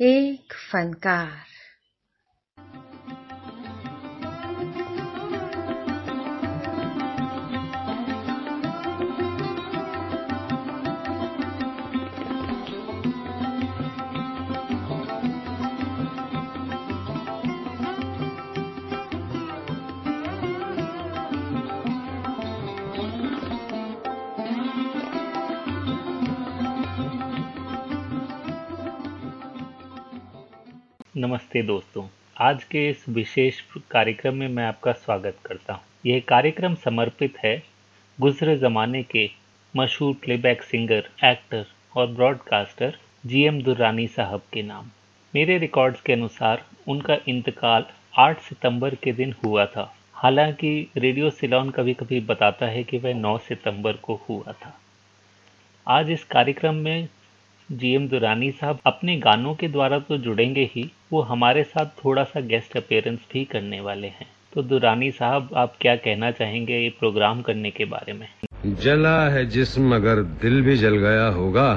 एक फनकार नमस्ते दोस्तों। आज के इस विशेष कार्यक्रम में मैं आपका स्वागत करता हूँ। यह कार्यक्रम समर्पित है गुजरे ज़माने के मशहूर प्लेबैक सिंगर एक्टर और ब्रॉडकास्टर जीएम दुर्रानी साहब के नाम। मेरे रिकॉर्ड्स के अनुसार उनका इंतकाल 8 सितंबर के दिन हुआ था। हालाँकि रेडियो सिलोन कभी कभी बताता है कि वह 9 सितंबर को हुआ था। आज इस कार्यक्रम में जीएम दुरानी साहब अपने गानों के द्वारा तो जुड़ेंगे ही वो हमारे साथ थोड़ा सा गेस्ट अपेयरेंस भी करने वाले हैं। तो दुरानी साहब आप क्या कहना चाहेंगे ये प्रोग्राम करने के बारे में? जला है जिसम अगर दिल भी जल गया होगा।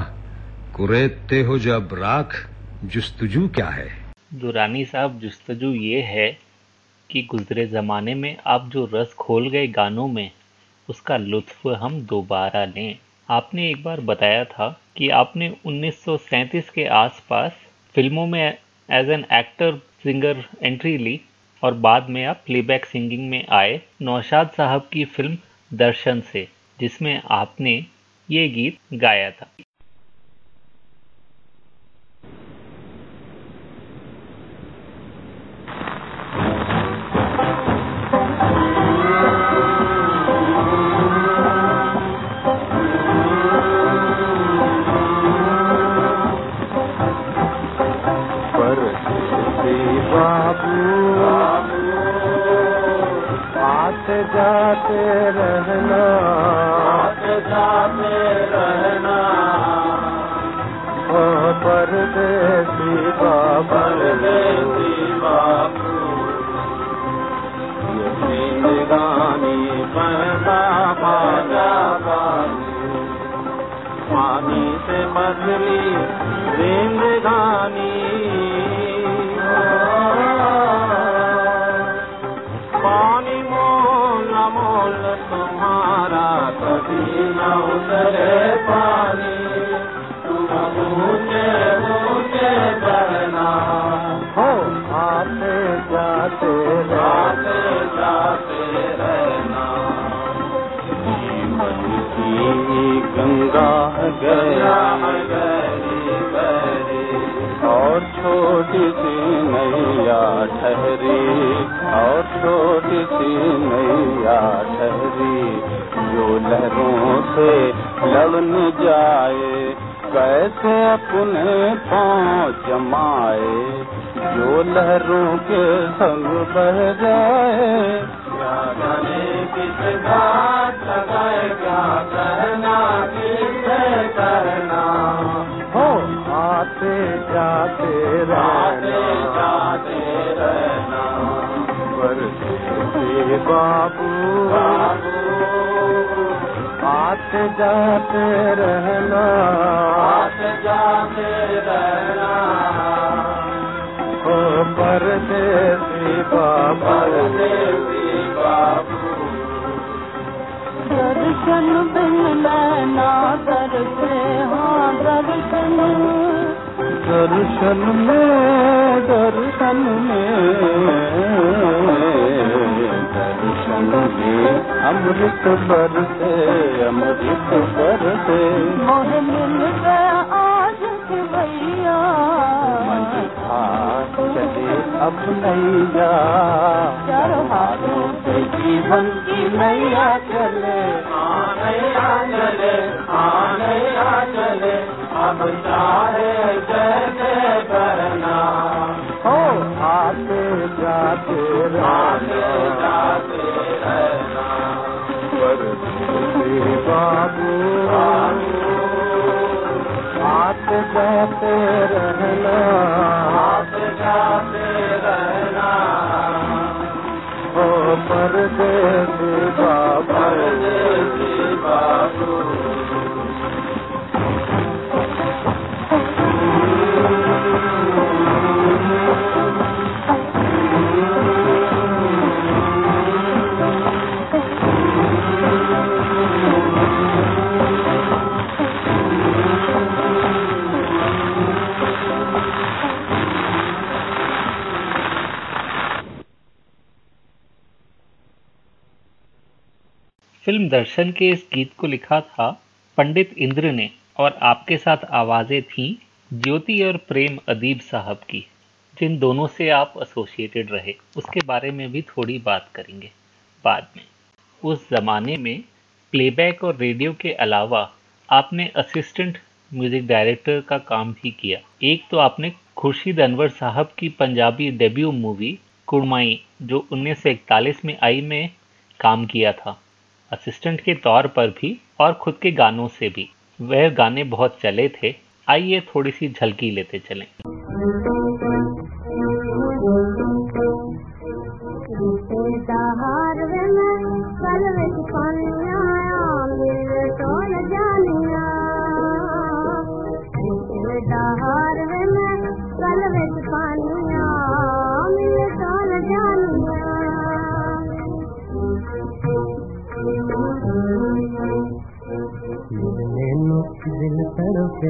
कुरेते हो जब राख जुस्तजू क्या है? दुरानी साहब जुस्तजू ये है कि गुजरे ज़माने में आप जो रस खोल गए गानों में उसका लुत्फ हम दोबारा लें। आपने एक बार बताया था कि आपने 1937 के आसपास फ़िल्मों में as an actor singer entry ली और बाद में आप प्लेबैक सिंगिंग में आए नौशाद साहब की फ़िल्म दर्शन से, जिसमें आपने ये गीत गाया था। जाते रहना। आते जाते रहना ओ परदेसी बाबू। परदेसी बाबू ये बाजा पानी से मछली जिंदगानी सी नैया ठहरी, जो लहरों से लड़न जाए, कैसे अपने पाँव जमाए, जो लहरों के संग बह जाए। किस घाट लगाए क्या करना किसे करना बाबू। आते जाते रहना। आते जाते रहना। ओ परदेसी बाबू। परदेसी बाबू। दर्शन बिन नैना दरसे हाँ दर्शन। दर्शन में दर्शन में। दर्शन में अमृत बरसे अमृत बरसे। मोह मिल गया आज के भैया। मन चले अब नैया। चारों हाथों से जीवन की नैया चले। नैया चले नैया चले। अब चाहे बाबू। आते जाते रहना। आते जाते रहना। ओ परदेसी बाबू। दर्शन के इस गीत को लिखा था पंडित इंद्र ने और आपके साथ आवाज़ें थीं ज्योति और प्रेम अदीब साहब की, जिन दोनों से आप एसोसिएटेड रहे। उसके बारे में भी थोड़ी बात करेंगे बाद में। उस ज़माने में प्लेबैक और रेडियो के अलावा आपने असिस्टेंट म्यूज़िक डायरेक्टर का काम भी किया। एक तो आपने खुर्शीद अनवर साहब की पंजाबी डेब्यू मूवी कुड़माई, जो 1941 में आई में काम किया था। असिस्टेंट के तौर पर भी और खुद के गानों से भी। वह गाने बहुत चले थे, आइए थोड़ी सी झलकी लेते चलें। तड़पे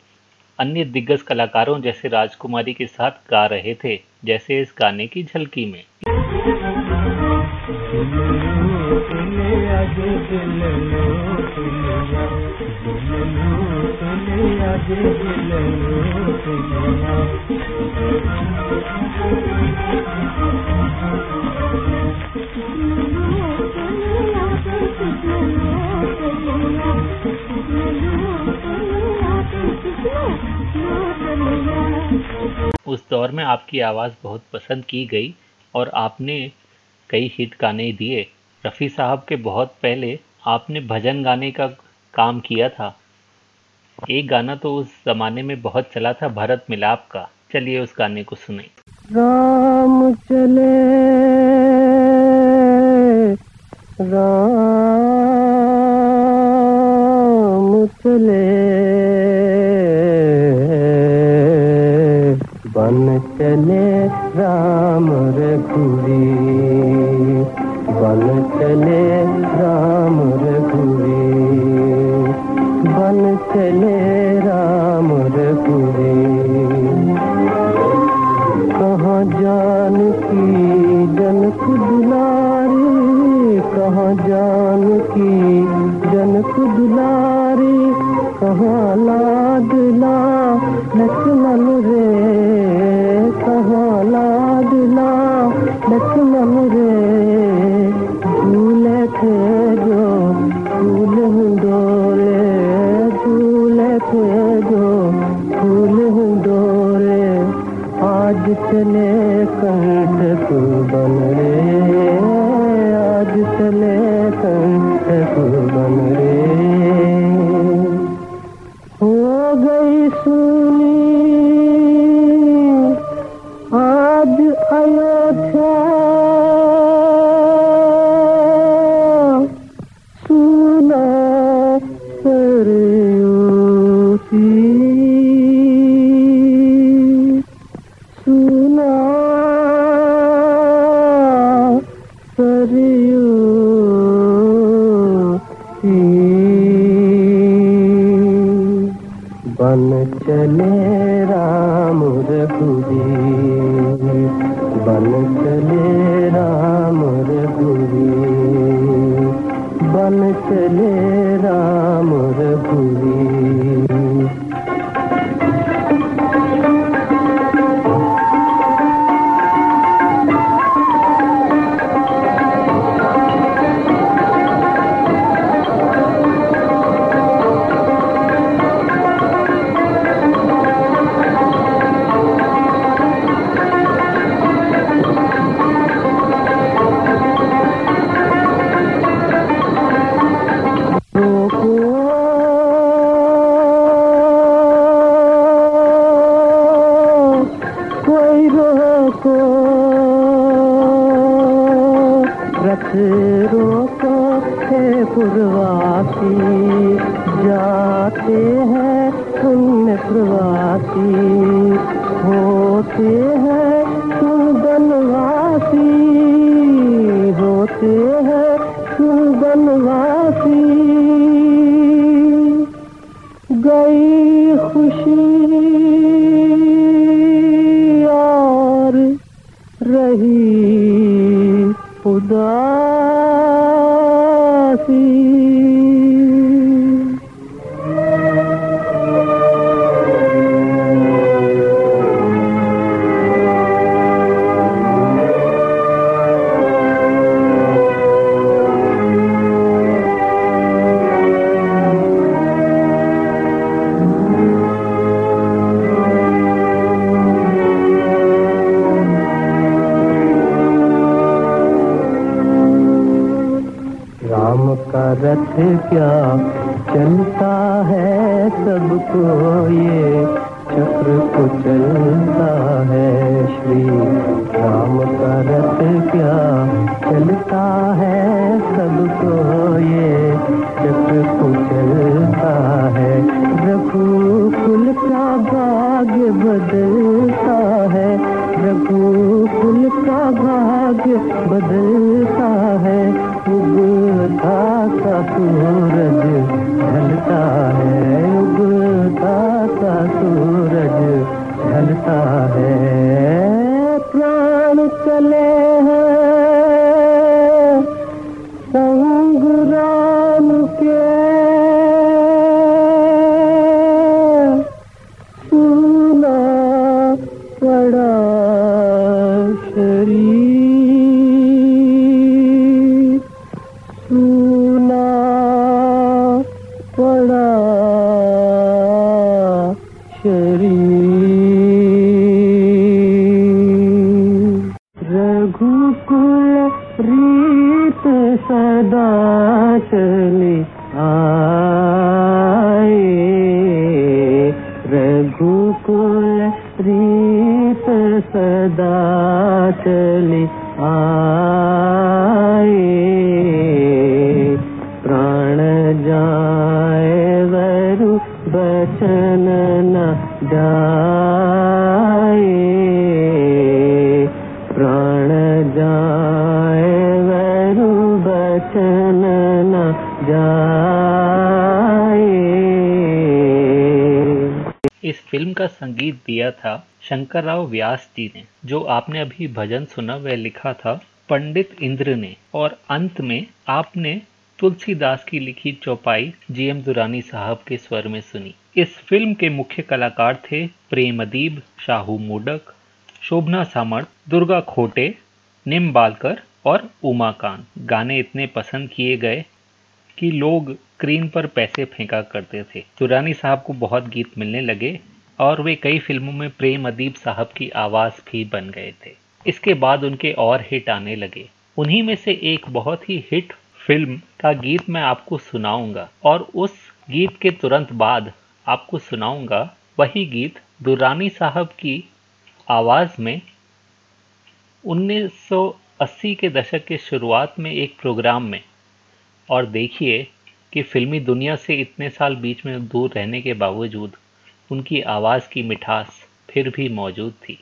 अन्य दिग्गज कलाकारों जैसे राजकुमारी के साथ गा रहे थे, जैसे इस गाने की झलकी में। उस दौर में आपकी आवाज़ बहुत पसंद की गई और आपने कई हिट गाने दिए। रफ़ी साहब के बहुत पहले आपने भजन गाने का काम किया था। एक गाना तो उस ज़माने में बहुत चला था, भरत मिलाप का। चलिए उस गाने को सुने। राम चले राम चले। बन चले राम रघुरी बन चले राम रघुरी बन चले चले कंठ तू बन रे। आज चले कंठ तू बन रे। हो गई सुनी रथ क्या चलता है? सबको ये चक्र को चलता है। श्री राम का रथ क्या चलता है? सबको ये चक्र को चलता है। रघुकुल का भाग्य बदलता है। रघुकुल का भाग्य बदलता है। उगता सा सूरज ढलता है उगता सा सूरज ढलता है। शंकर राव व्यास जी ने, जो आपने अभी भजन सुना, वह लिखा था, पंडित इंद्र ने, और अंत में आपने तुलसीदास की लिखी चौपाई जीएम दुरानी साहब के स्वर में सुनी। इस फ़िल्म के मुख्य कलाकार थे प्रेम अदीब शाहू मोडक, शोभना सामर्थ, दुर्गा खोटे, निम बालकर और उमाकांत। गाने इतने पसंद किए गए कि लोग स्क्रीन पर पैसे फेंका करते थे। दुरानी साहब को बहुत गीत मिलने लगे। और वे कई फ़िल्मों में प्रेम अदीब साहब की आवाज़ भी बन गए थे। इसके बाद उनके और हिट आने लगे। उन्हीं में से एक बहुत ही हिट फ़िल्म का गीत मैं आपको सुनाऊँगा और उस गीत के तुरंत बाद आपको सुनाऊँगा वही गीत दुरानी साहब की आवाज़ में 1980 के दशक के शुरुआत में एक प्रोग्राम में। और देखिए कि फिल्मी दुनिया से इतने साल बीच में दूर रहने के बावजूद उनकी आवाज़ की मिठास फिर भी मौजूद थी।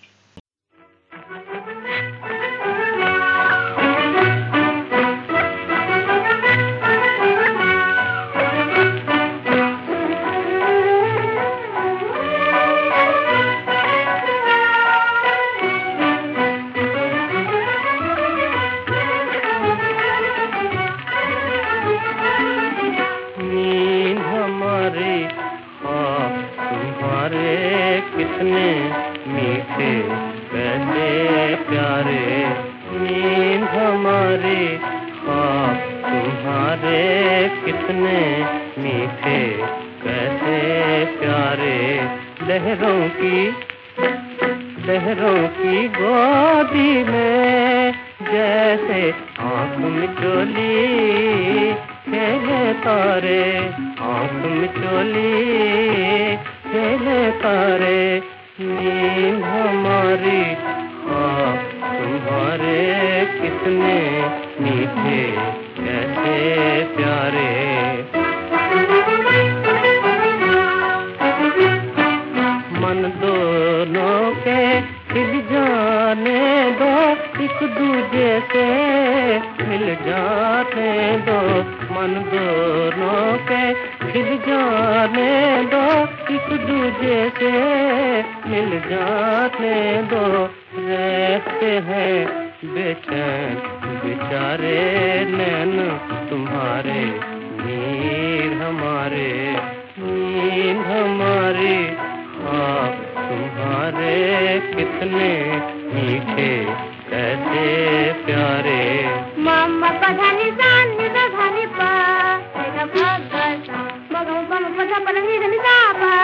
Ga ma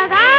ma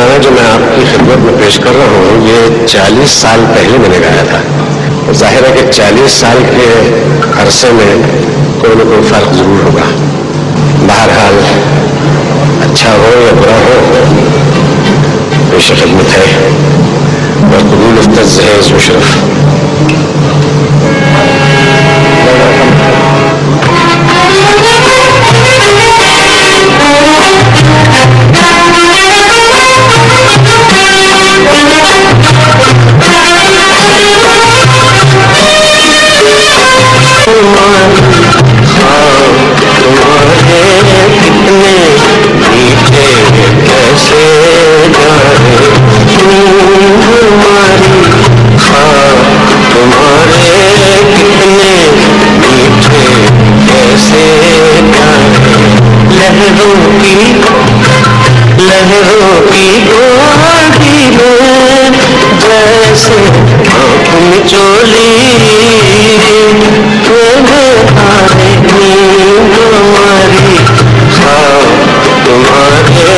गाना जो मैं आपकी खिदमत में पेश कर रहा हूँ, ये 40 साल पहले मैंने गाया था। और ज़ाहिर है कि 40 साल के अरसे में कोई ना कोई फ़र्क ज़रूर होगा। बहरहाल अच्छा हो या बुरा हो, पेश खिदमत है। और कबूल तज मुशरफ। लहरों की लहरों की गोदी में जैसे अपनी चोली। तुम्हारे हमारी। हाँ तुम्हारे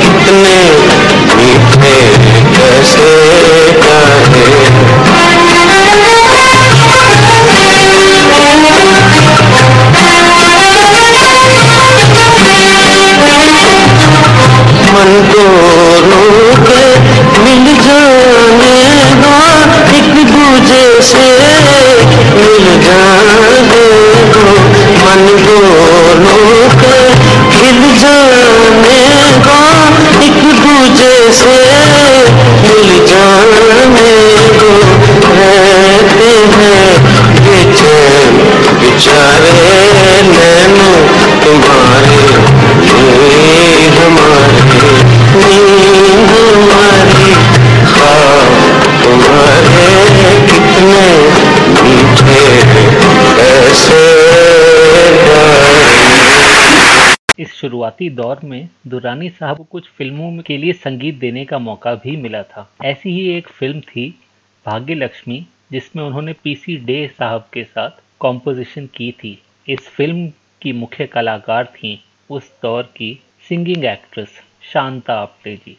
कितने मीठे कैसे शुरुआती दौर में दुरानी साहब को कुछ फ़िल्मों के लिए संगीत देने का मौका भी मिला था। ऐसी ही एक फ़िल्म थी भाग्य लक्ष्मी जिसमें उन्होंने पीसी डे साहब के साथ कॉम्पोजिशन की थी। इस फ़िल्म की मुख्य कलाकार थी उस दौर की सिंगिंग एक्ट्रेस शांता आप्टे जी।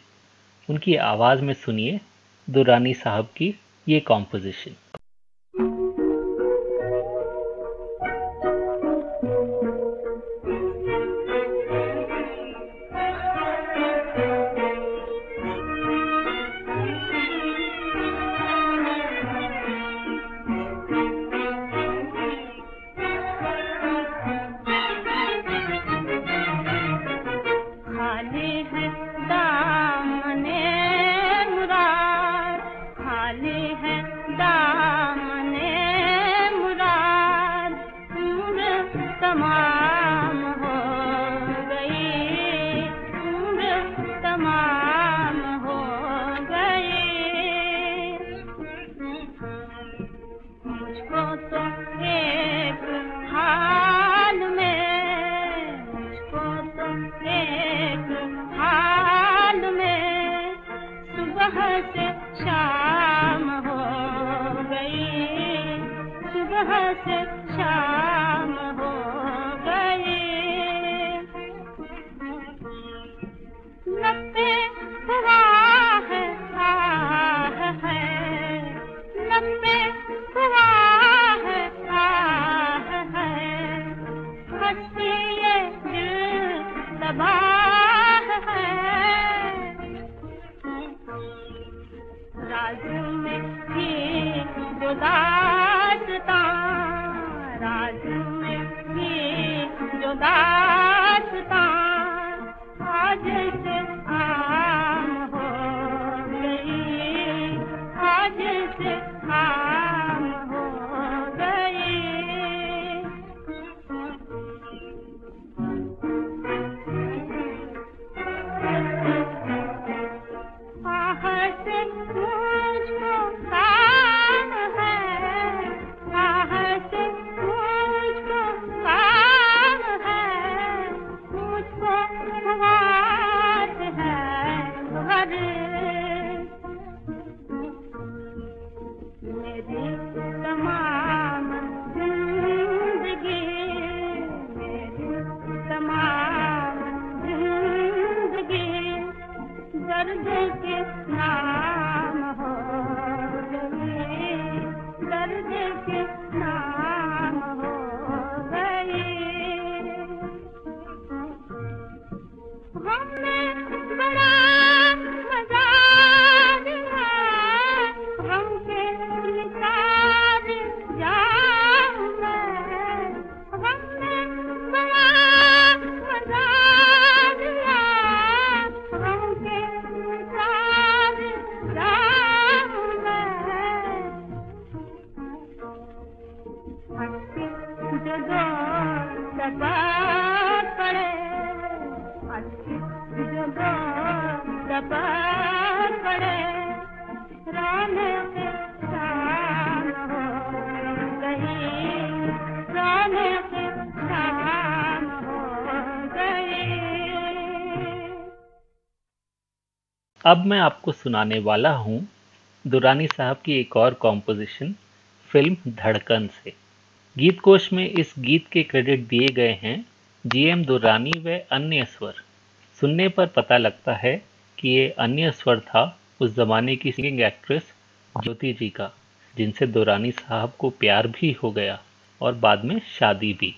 उनकी आवाज़ में सुनिए, दुरानी साहब की ये कॉम्पोजिशन अब मैं आपको सुनाने वाला हूँ दुरानी साहब की एक और कॉम्पोजिशन फ़िल्म धड़कन से। गीत कोश में इस गीत के क्रेडिट दिए गए हैं जीएम दुरानी व अन्य स्वर। सुनने पर पता लगता है कि ये अन्य स्वर था उस जमाने की सिंगिंग एक्ट्रेस ज्योति जी का, जिनसे दुरानी साहब को प्यार भी हो गया और बाद में शादी भी।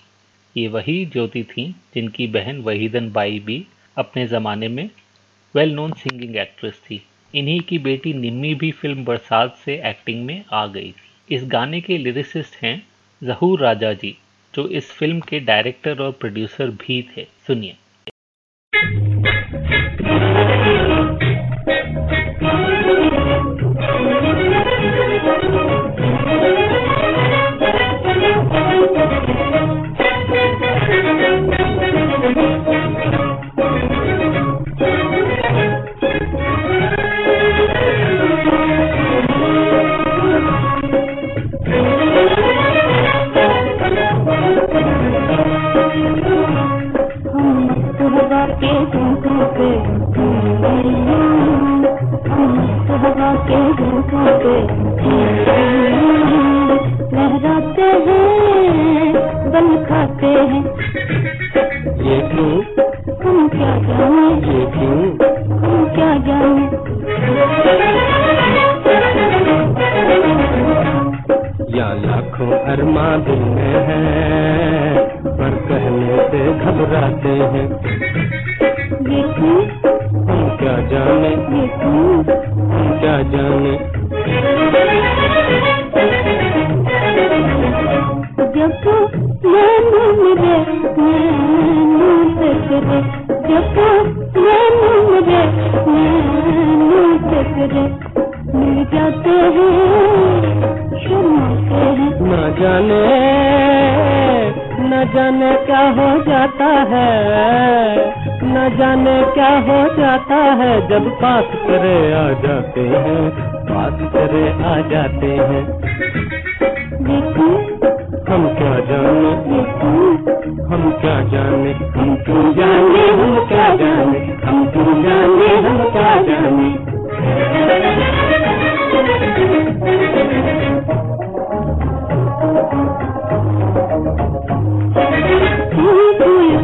ये वही ज्योति थी जिनकी बहन वहीदन बाई भी अपने ज़माने में वेल नोन सिंगिंग एक्ट्रेस थी। इन्हीं की बेटी निम्मी भी फ़िल्म बरसात से एक्टिंग में आ गई थी। इस गाने के लिरिसिस्ट हैं जहूर राजा जी, जो इस फ़िल्म के डायरेक्टर और प्रोड्यूसर भी थे। सुनिए। घबराते हैं। पास करे आ जाते हैं पास करे आ जाते हैं। हम क्या जाने? हम क्या जाने? हम क्यों जाने? हम क्या जाने? हम क्यों जाने? हम क्या जाने? फूल फूल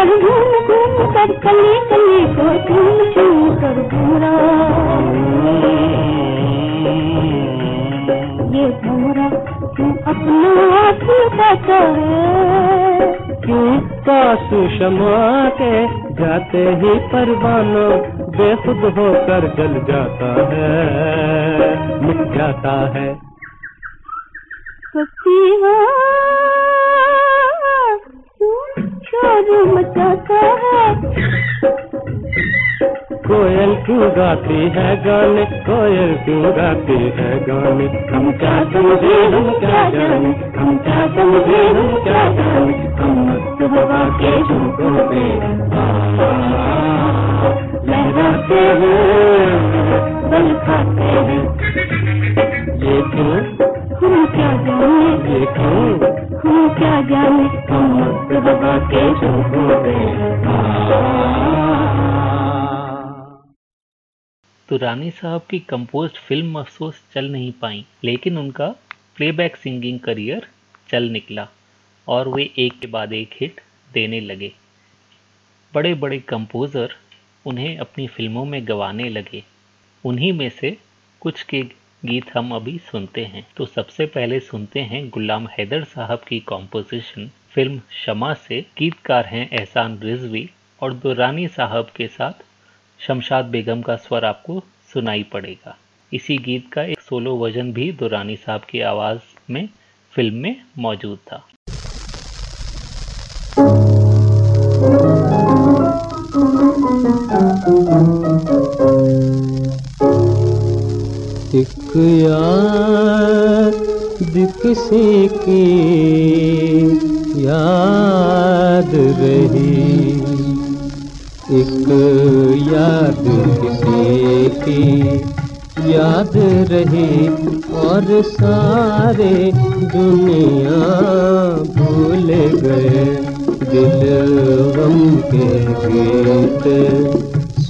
पर घूम घूम कर कली कली को चूम चूम कर घूरा ये घूरा तू अपना लुटाता है क्यों पासु शमा के जाते ही परवाना बेखुद होकर जल जाता है। मिट जाता है। पसीना क्यों शोर कोयल क्यों गाती है गाने? कोयल क्यों गाती है गाने? हम क्या समझे, हम क्या जाने? हम क्या समझे, हम क्या जाने? हम मस्त हवा के झोंकों पे लहराते हैं, बल खाते हैं। ये क्यों हम क्या जाने हम क्या जाने हम के तो रानी साहब की कंपोज्ड फ़िल्म अफसोस चल नहीं पाई लेकिन उनका प्लेबैक सिंगिंग करियर चल निकला और वे एक के बाद एक हिट देने लगे। बड़े बड़े कंपोज़र उन्हें अपनी फ़िल्मों में गवाने लगे। उन्हीं में से कुछ के गीत हम अभी सुनते हैं। तो सबसे पहले सुनते हैं गुलाम हैदर साहब की कॉम्पोजिशन फ़िल्म शमा से। गीतकार हैं एहसान रिजवी और दुरानी साहब के साथ। शमशाद बेगम का स्वर आपको सुनाई पड़ेगा। इसी गीत का एक सोलो वर्जन भी दुरानी साहब की आवाज़ में फ़िल्म में मौजूद था। एक याद से की याद रही। एक याद किसी की याद रही और सारे दुनिया भूल गए। दिल गम के गीत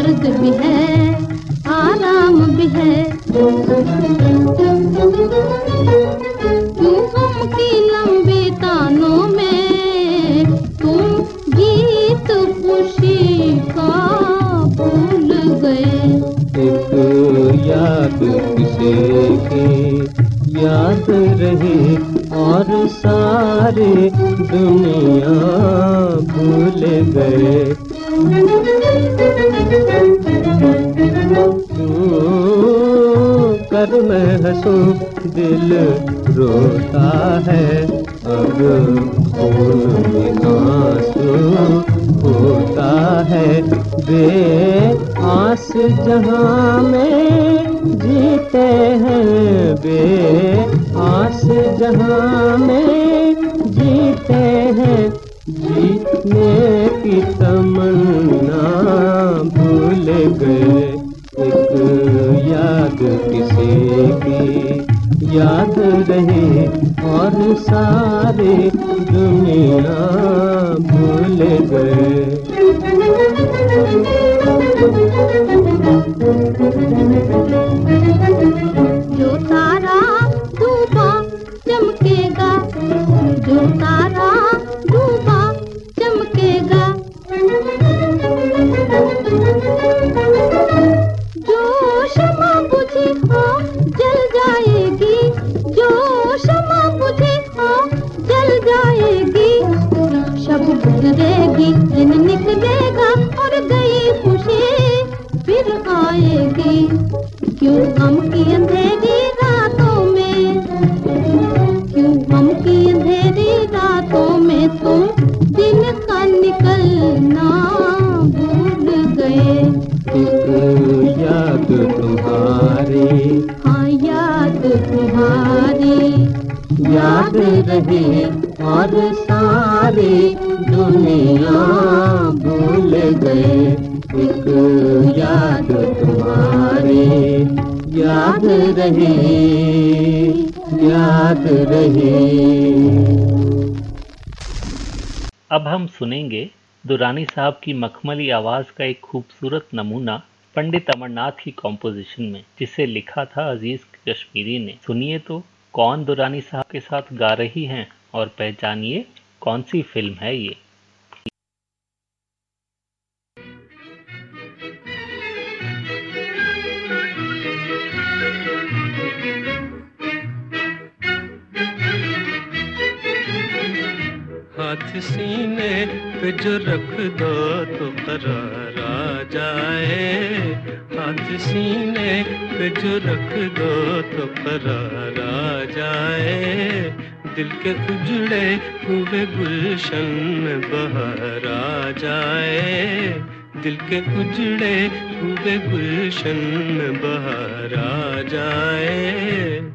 दर्द भी है, आराम भी है। गम की लंबी तानों में, तुम गीत खुशी का भूल गए। एक याद किसे की? याद रही और सारे दुनिया भूल गए। मैं दिल रोता है। अब खून आँसू होता है। बे आस जहाँ में अब हम सुनेंगे दुरानी साहब की मखमली आवाज़ का एक खूबसूरत नमूना पंडित अमरनाथ की कॉम्पोजिशन में, जिसे लिखा था अज़ीज़ कश्मीरी ने। सुनिए तो कौन दुरानी साहब के साथ गा रही हैं और पहचानिए कौन सी फ़िल्म है ये। हाथ सीने पे जो रख दो तो करार आ जाए। हाथ सीने पे जो रख दो तो करार आ जाए। दिल के उजड़े हुए गुलशन में बहार आ जाए। दिल के उजड़े हुए गुलशन में बहार आ जाए।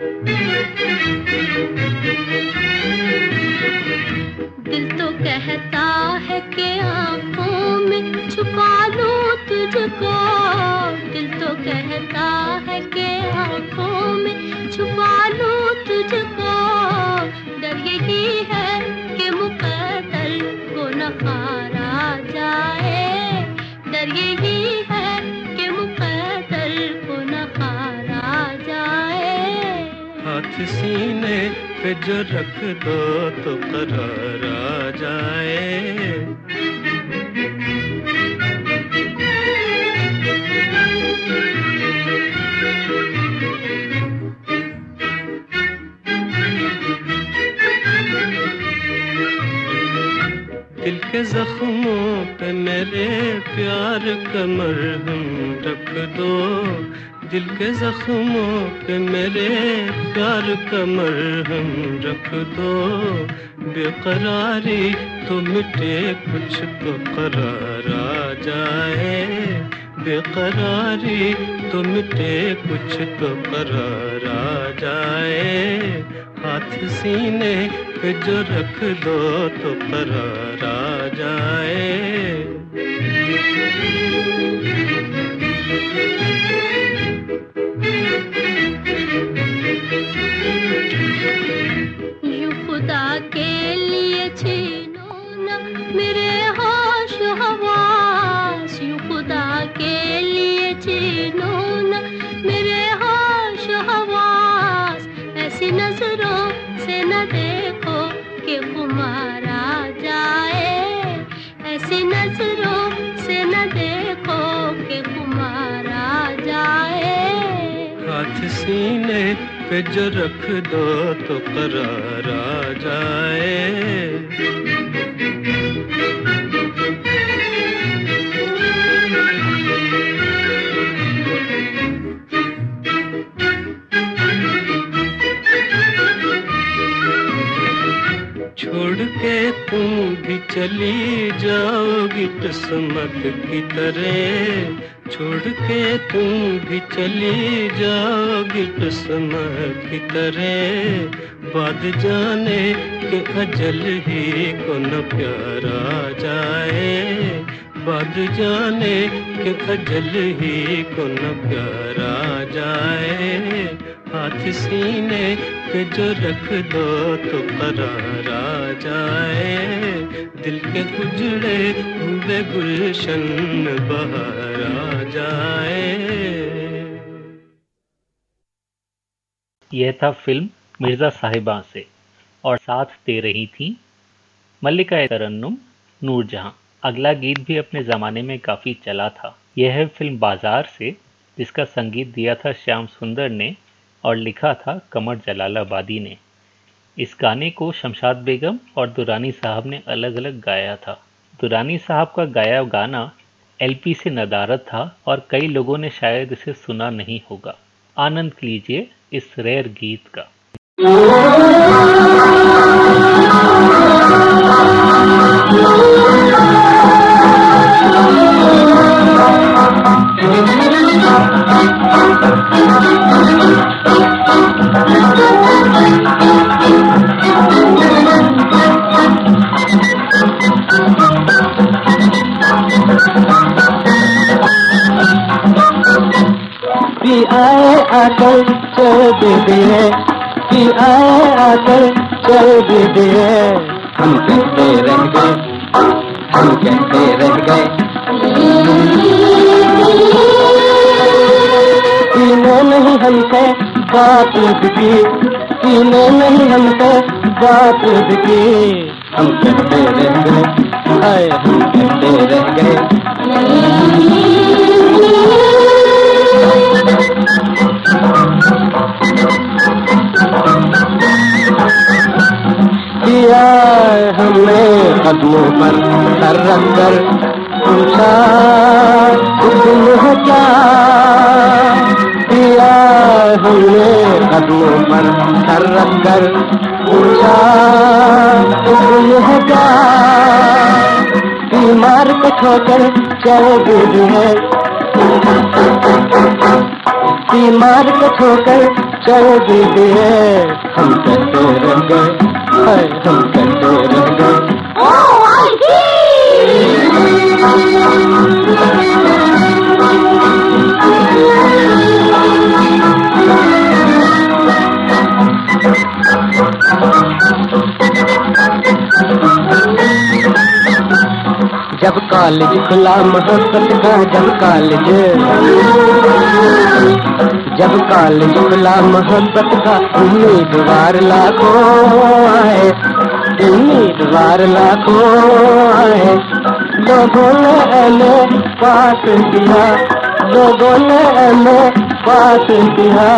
दिल तो कहता है कि आँखों में छुपा लो तुझको। दिल तो कहता है कि आँखों में छुपा लो तुझको। डर यही है कि मुकद्दर को न हारा जाए। डर यही सीने पे जो रख दो तो करार आ जाए। के जख्मों पे मेरे प्यार का मरहम रख दो। दिल के जख्मों पे मेरे प्यार का मरहम रख दो। बेकरारी तो मिटे कुछ तो करार आ जाए। बेकरारी तो मिटे कुछ तो करार आ जाए। हाथ सीने पे जो रख दो तो करार आ जाए। खुदा के लिए छीनो न, मेरे सीने पे रख दो तो करारा जाए। के तुम भी चली जाओगी किस्मत की तरह। छोड़ के तुम भी चली जाओगी किस्मत की तरह। बाद जाने के अजल ही को न प्यारा जाए। बाद जाने के अजल ही को न प्यारा जाए। हाथ सीने पे जो रख दो तो करारा जाए। दिल के उजड़े हुए गुलशन बहारा जाए। यह था फ़िल्म मिर्ज़ा साहिबा से और साथ दे रही थी मल्लिका तरन्नुम, नूरजहां। अगला गीत भी अपने ज़माने में काफ़ी चला था। यह है फ़िल्म बाज़ार से जिसका संगीत दिया था श्याम सुंदर ने और लिखा था कमर जलालाबादी ने। इस गाने को शमशाद बेगम और दुरानी साहब ने अलग अलग गाया था। दुरानी साहब का गाया गाना एलपी से नदारत था और कई लोगों ने शायद इसे सुना नहीं होगा। आनंद लीजिए इस रेयर गीत का। आकर चल दीजिए पी आए आकर चल दीजिए हम कहते रह गए हम कहते रह गए। पीने नहीं हमसे बात की पीने नहीं हमसे बात की। हम कहते रह गए हाय हम कहते रह गए। दिया हमने कदमों पर रख कर पूछा है क्या? दिया हमने कदमों पर रख कर पूछा है क्या? बीमार को छोकर चल दीजिए बीमार को छोकर चल दीजिए हम कहते रह गए? जब कॉलेज खुला मोहब्बत का जब कॉलेज। जब काल जुमला मोहब्बत का उम्मीदवार लाखों आए, उम्मीदवार लाखों आए। लोगों ने हमें पास दिया लोगों ने हमें पास दिया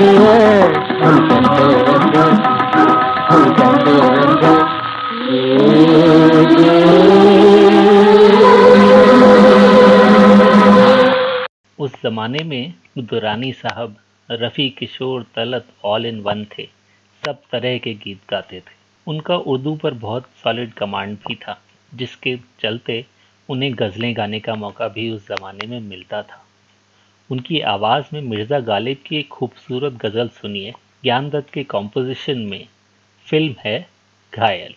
गए उस जमाने में दुरानी साहब Rafi Kishore Talat all in one थे। सब तरह के गीत गाते थे। उनका उर्दू पर बहुत सॉलिड कमांड भी था, जिसके चलते उन्हें गज़लें गाने का मौका भी उस ज़माने में मिलता था। उनकी आवाज़ में मिर्ज़ा गालिब की एक खूबसूरत गज़ल सुनिए। ज्ञान दत्त के कॉम्पोजिशन में फ़िल्म है घायल।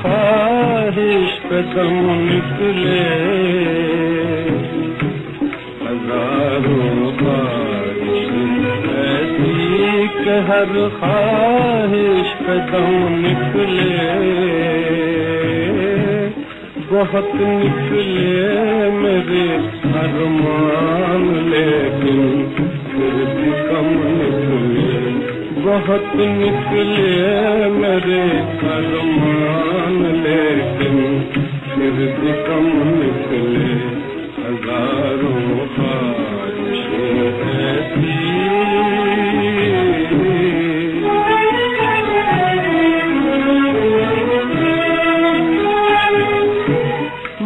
ख्वाहिश पे दम निकले हजारों ख्वाहिश ऐसी कि हर ख्वाहिश कदम निकले बहुत निकले मेरे अरमान लेकिन कम निकले बहुत निकले मेरे अरमान, लेकिन फिर भी कम निकले हज़ारों ऐसी।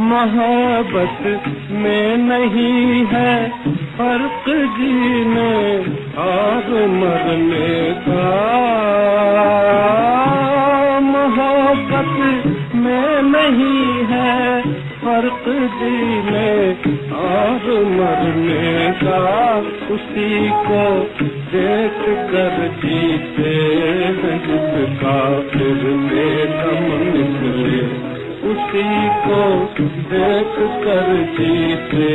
मोहब्बत में नहीं है फ़र्क जीने और मरने का मोहब्बत में नहीं है फ़र्क जीने और मरने का उसी को देख कर जीते जिसका फिर में निकले उसी को देख कर जीते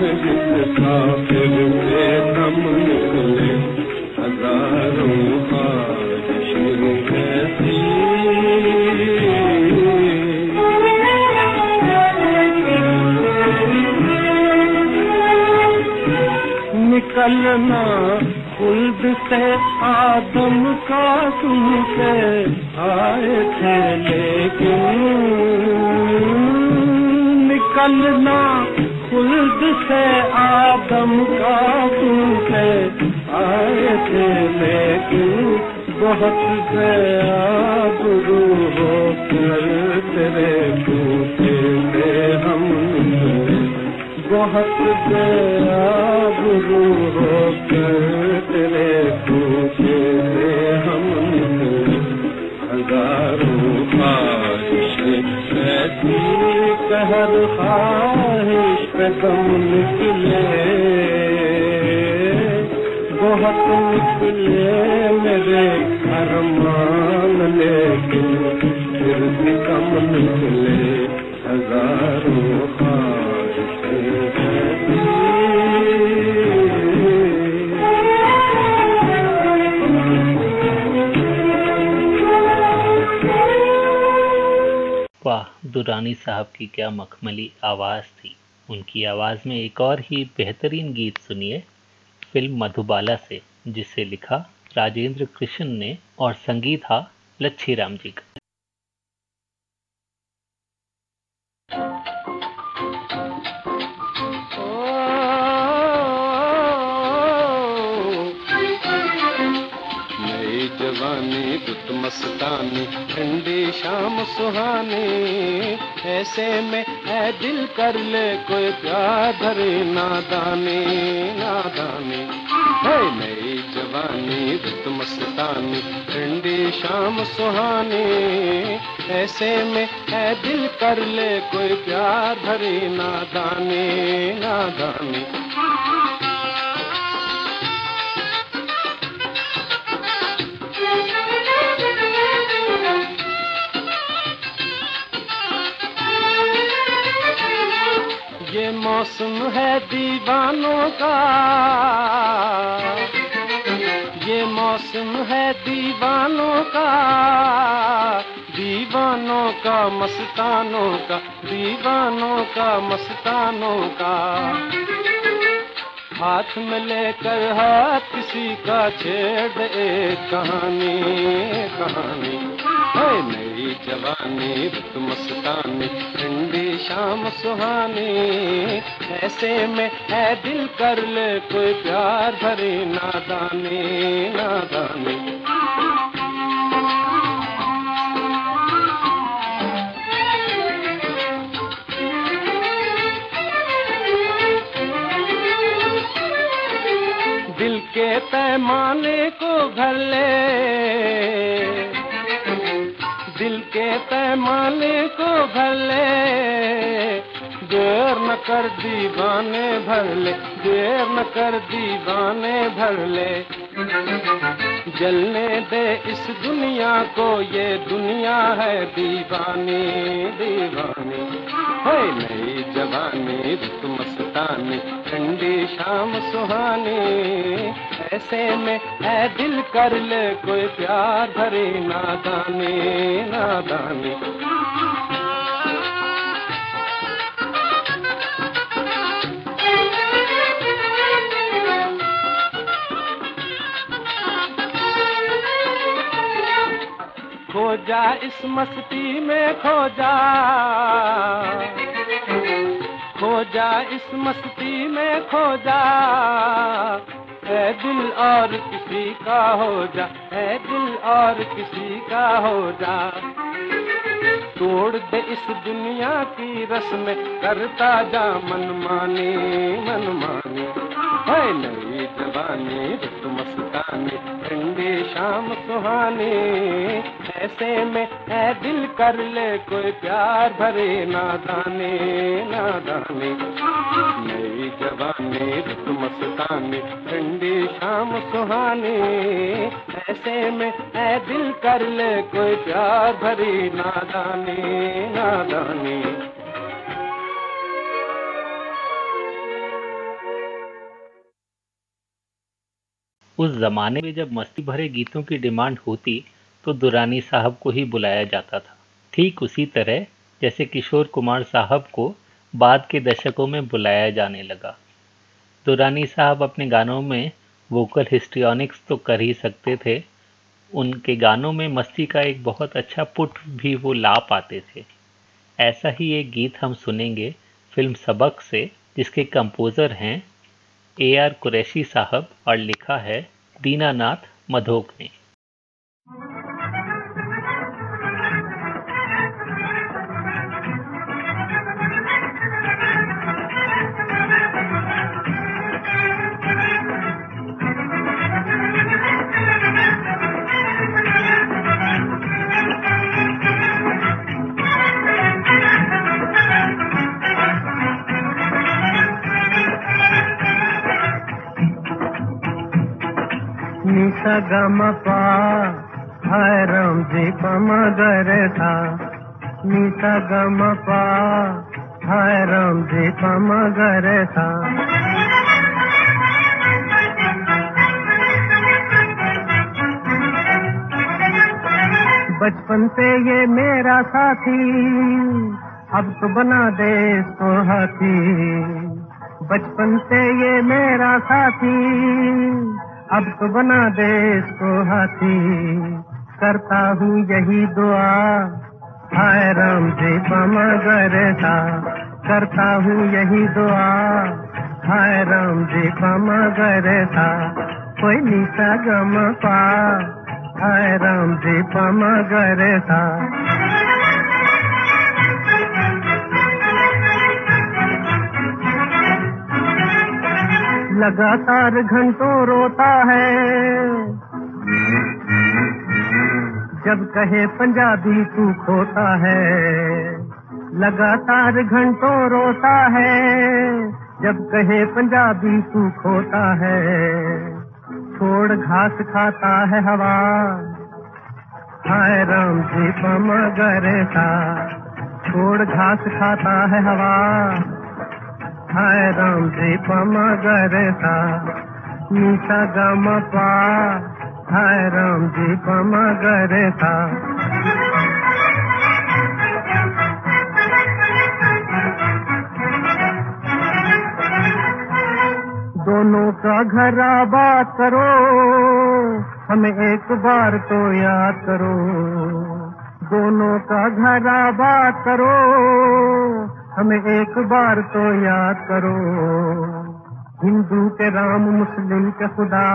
जिसका फिर में दम निकले हज़ारों निकलना खुल्द से आदम का सुन के आए थे लेकिन। निकलना खुल्द से आदम का के आए थे लेकिन बहुत गुरु हो कर तेरे पूछे में हम बहुत गुरु हो कर तेरे पूछे से हम हज़ारों ख्वाहिशें कहर ख्वाहिश पे कम निकले बहुत मेरे फिर भी कम निकले हज़ारों वाह, दुरानी साहब की क्या मखमली आवाज़ थी। उनकी आवाज़ में एक और ही बेहतरीन गीत सुनिए। फ़िल्म मधुबाला से, जिसे लिखा राजेंद्र कृष्ण ने और संगीत था लच्छी राम जी का। मस्तानी, ठंडी शाम सुहानी, ऐसे में है दिल कर ले कोई प्यार धरे नादानी नादानी। जवानी दुत मस्तानी, ठंडी शाम सुहानी। ऐसे में है दिल कर ले कोई प्यार धरे नादानी नादानी। ये मौसम है दीवानों का। ये मौसम है दीवानों का दीवानों का, मस्तानों का, दीवानों का, मस्तानों का। हाथ में लेकर हाथ किसी का छेड़ एक कहानी कहानी। है नई जवानी मस्तानी ठंडी शाम सुहानी, ऐसे में है दिल कर ले कोई प्यार भरी नादानी नादानी। दिल के पैमाने को भर ले। दिल के पैमाने को भर ले देर न कर दीवाने भर ले देर न कर दीवाने भर ले जलने दे इस दुनिया को, ये दुनिया है दीवानी दीवानी। है नई जवानी रुत मस्तानी ठंडी शाम सुहानी। ऐसे में है दिल कर ले कोई प्यार भरी नादानी नादानी। खो जा इस मस्ती में खो जा खो जा इस मस्ती में खो जा है दिल और किसी का हो जा है दिल और किसी का हो जा तोड़ दे इस दुनिया की रस्म, करता जा मनमानी मनमानी है नई जवानी रुत मस्तानी, ठंडी शाम सुहानी। ऐसे में है दिल कर ले कोई प्यार भरे नादानी नादानी। नई जवानी रुत मस्तानी, ठंडी शाम सुहानी। ऐसे में है दिल कर ले कोई प्यार भरी नादानी। उस जमाने में जब मस्ती भरे गीतों की डिमांड होती तो दुरानी साहब को ही बुलाया जाता था। ठीक उसी तरह, जैसे किशोर कुमार साहब को बाद के दशकों में बुलाया जाने लगा। दुरानी साहब अपने गानों में वोकल हिस्ट्रियोनिक्स तो कर ही सकते थे उनके गानों में मस्ती का एक बहुत अच्छा पुट भी वो ला पाते थे। ऐसा ही एक गीत हम सुनेंगे फ़िल्म सबक से, जिसके कंपोज़र हैं ए आर कुरैशी साहब और लिखा है दीनानाथ मधोक ने निसा गम पा हाय राम जी पम गरे था। निसा गम पा हाय राम जी पम था। बचपन से ये मेरा साथी, अब तो बना दे इसको हाथी। बचपन से ये मेरा साथी अब तो बना दे इसको हाथी। करता हूँ यही दुआ। हाय राम जी पमा था करता हूँ यही दुआ। हाय राम जी पमा था कोई निशा गम पा। हाय राम जी पमा था लगातार घंटों रोता है। जब कहे पंजाबी तू खोता है, लगातार घंटों रोता है। जब कहे पंजाबी तू खोता है, छोड़ घास खाता है हवा। हाय राम जी पम था छोड़ घास खाता है हवा। हाय राम जी पम था मीठा गम पा हाय राम जी पम था दोनों का घर बात करो हमें एक बार तो याद करो दोनों का घर बात करो हमें एक बार तो याद करो। हिंदू के राम, मुस्लिम के खुदा।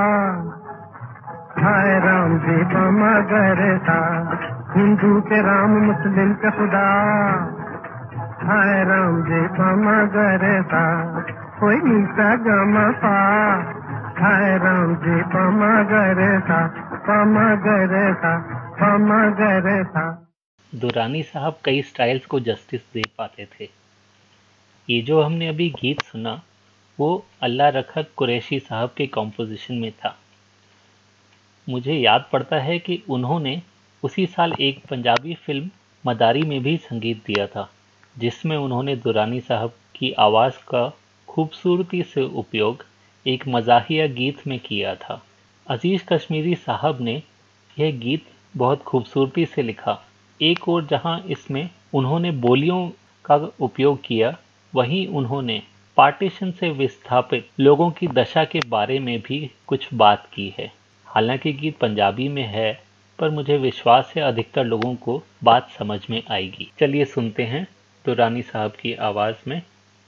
हाय राम जी मगर था हिंदू के राम, मुस्लिम के खुदा। हाय राम जी मगर था कोई नीचा गमा पा। हाय राम जी मगर था मगर था मगर था दुरानी साहब कई स्टाइल्स को जस्टिस दे पाते थे। ये जो हमने अभी गीत सुना, वो अल्लाह रखत कुरैशी साहब के कॉम्पोजिशन में था। मुझे याद पड़ता है कि उन्होंने उसी साल एक पंजाबी फ़िल्म मदारी में भी संगीत दिया था, जिसमें उन्होंने दुरानी साहब की आवाज़ का खूबसूरती से उपयोग एक मजाहिया गीत में किया था। अज़ीज़ कश्मीरी साहब ने यह गीत बहुत खूबसूरती से लिखा। एक और जहाँ इसमें उन्होंने बोलियों का उपयोग किया वहीं उन्होंने पार्टीशन से विस्थापित लोगों की दशा के बारे में भी कुछ बात की है। हालाँकि गीत पंजाबी में है, पर मुझे विश्वास है अधिकतर लोगों को बात समझ में आएगी। चलिए सुनते हैं तो रानी साहब की आवाज़ में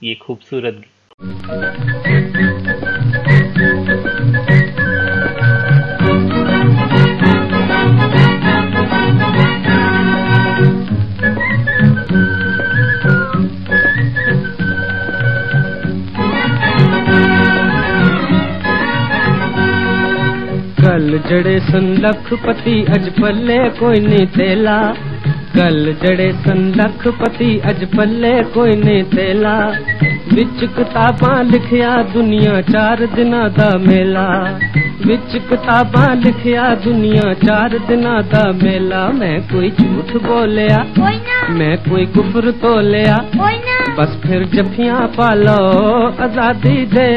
ये खूबसूरत गीत। जड़े सन लखपति अज पल्ले कोई नहीं तेला कल जड़े सन लखपति अज पल्ले कोई नहीं तेला विच किताबां लिखिया दुनिया चार दिना दा मेला। विच किताबां लिखिया दुनिया चार दिना दा मेला। मैं कोई झूठ बोलिया ना। मैं कोई कुफर तोलिया। कोई ना। बस फिर जफियाँ पालो आज़ादी दे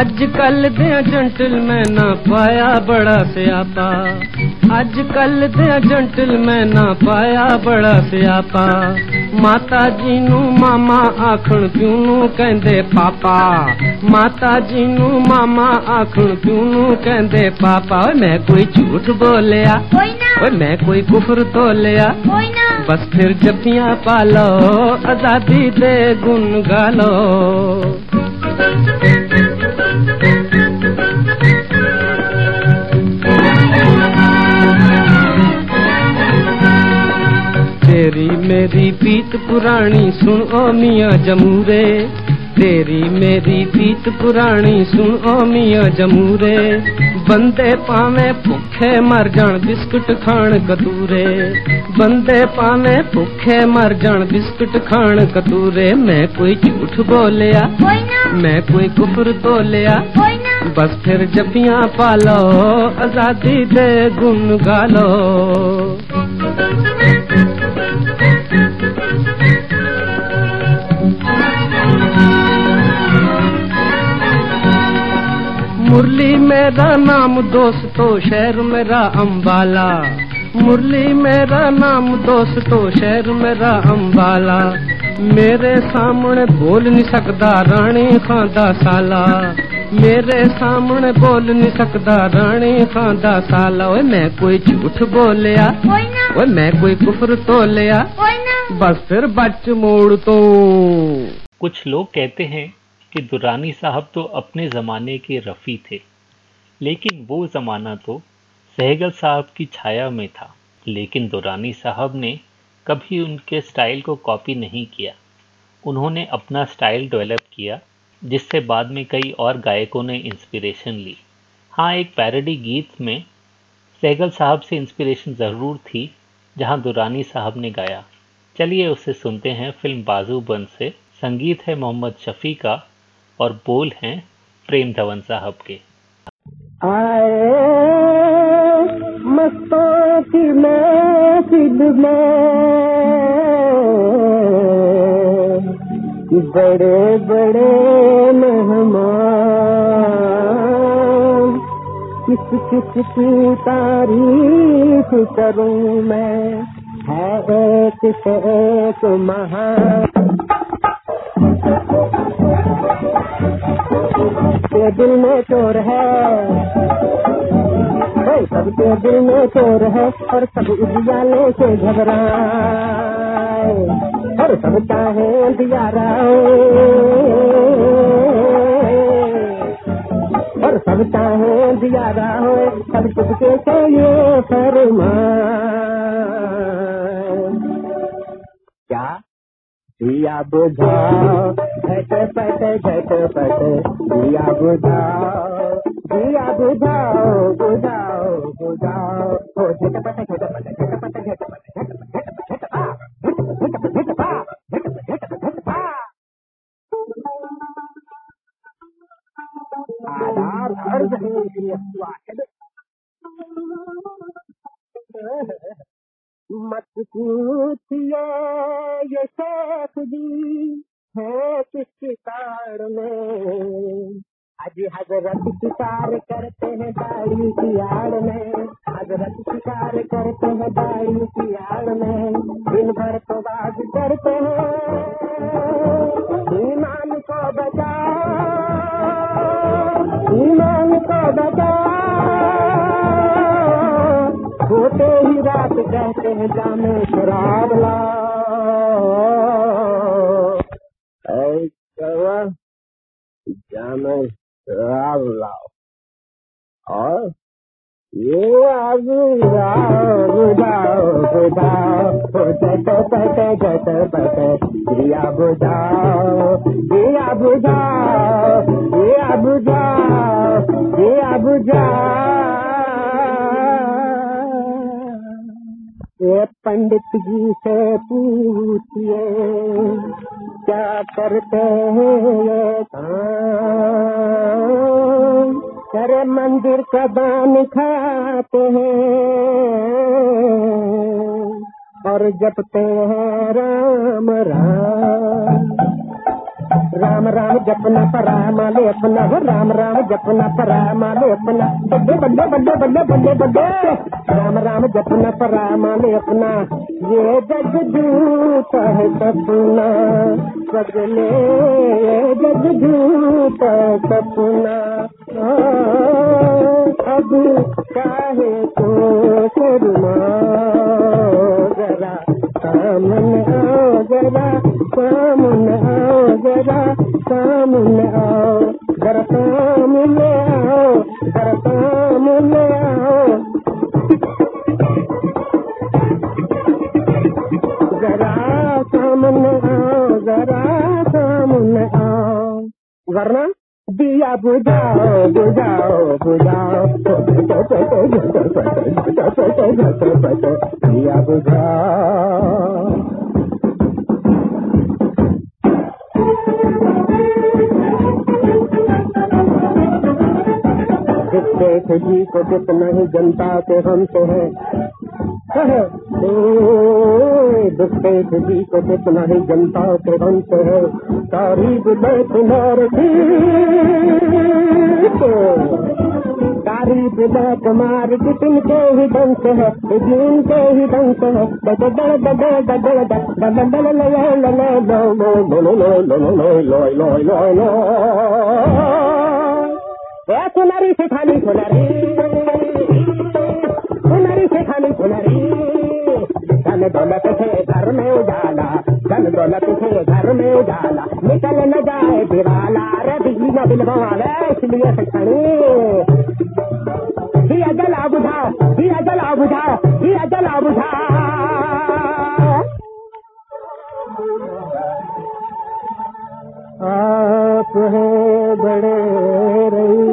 अजकल दे जंटल मैं ना पाया बड़ा स्यापा। अजकल दे जंटल मैं ना पाया बड़ा स्यापा। माता जी मामा आखण क्यों नु कहंदे पापा? माता जी मामा आखण क्यों नू कहंदे पापा? मैं कोई झूठ बोलिया? ओए मैं कोई कुफर तोलिया? बस फिर जपियाँ पालो आज़ादी दे गुन गालो। मेरी पीत पुरानी सुन ओ मियाँ जमूरे। तेरी मेरी पीत पुरानी सुन ओ मियाँ जमूरे। बंदे पावे भुखे मर जान बिस्कुट खान कतूरे। बंदे पावे भुखे मर जान बिस्कुट खान कतूरे। मैं कोई झूठ बोलिया मैं कोई कुफर तोलिया। कोई बस फिर जफियाँ पालो आज़ादी दे गुन गालो। मुरली मेरा नाम दोस्तों शहर मेरा अम्बाला मुरली मेरा नाम दोस्तों शहर मेरा अम्बाला मेरे सामने बोल नहीं सकदा रानी खांदा साला। मेरे सामने बोल नहीं सकदा रानी खांदा साला। ओए मैं कोई झूठ बोलिया? ओए मैं कोई कुफर तोलिया? कोई ना। बस फिर बच मोड़ तो। कुछ लोग कहते हैं कि दुरानी साहब तो अपने ज़माने के रफ़ी थे, लेकिन वो ज़माना तो सहगल साहब की छाया में था। लेकिन दुरानी साहब ने कभी उनके स्टाइल को कॉपी नहीं किया। उन्होंने अपना स्टाइल डेवलप किया, जिससे बाद में कई और गायकों ने इंस्पिरेशन ली। हाँ एक पैरडी गीत में सहगल साहब से इंस्पिरेशन ज़रूर थी, जहाँ दुरानी साहब ने गाया। चलिए उसे सुनते हैं फ़िल्म बाजूबंद से। संगीत है मोहम्मद शफी का। और बोल हैं प्रेम धवन साहब के। आए मस्तों की में, बड़े बड़े मेहमान, किस किस की तारीफ़ करूँ मैं? है एक से एक महान के दिल में चोर है। सबके दिल में चोर है और सब उजियाले से घबराए। और सब चाहे अंधियारा और सब चाहे अंधियारा हो सब चुपके से ये फरमान क्या दिया बुझा झटपट झटपट दिया बुझाओ दिया बुझाओ बुझाओ बुझाओ हो झटपट झटपट झटपट झटपट आधार अर्ज़ वाहिद मत पूछिए, ये शेख जी है किस तार में? आज हज़रत शिकार करते हैं दाढ़ी की आड़ में। हज़रत शिकार करते हैं दाढ़ी की आड़ में। दिन भर तो बात करते हैं। ईमान को बचाओ, ईमान को बचाओ। दिया बुझाओ दिया बुझाओ ये पंडित जी से पूछिए क्या करते हैं ये काम? अरे मंदिर का दान खाते हैं और जपते हैं राम राम राम राम जपना परा माले अपना हो राम राम जपना परा माले अपना बड्डे बड्डे बड्डे बड्डे बड्डे बड्डे राम राम जपना परा माले अपना ये जग झूठ है सपना सगले जग झूठ है सपना। अब काहे तो शर्माओ जरा सामने आओ जरा सामने आओ, जरा सामने आओ, जरा सामने आओ, जरा सामने आओ। जरा सामने आओ, जरा सामने आओ। वरना दिया बुझाओ बुझाओ बुझाओ। दिया बुझाओ। जी को कितना ही जनता के हमसे है। दुखते जी को कितना ही जनता के हमसे है। तारीफ़ बैठ की तारीफ़ बेतुमार की तिनके ही दम से है जिनके ही दम से है डड डड डड डड डड डड डड लो लो लो लो लो लो लो लो लो लो लो लो लो ए सुनारी सिखानी सुनारी सुनारी सिखानी सुनारी धन दौलत थे घर में उजाला धन दौलत थे घर में उजाला निकल न जाए दिवाला रे बिजली न बिल इसलिए सिखानी ही अजल आबुझा ही अजल आबुझा आप हैं बड़े रही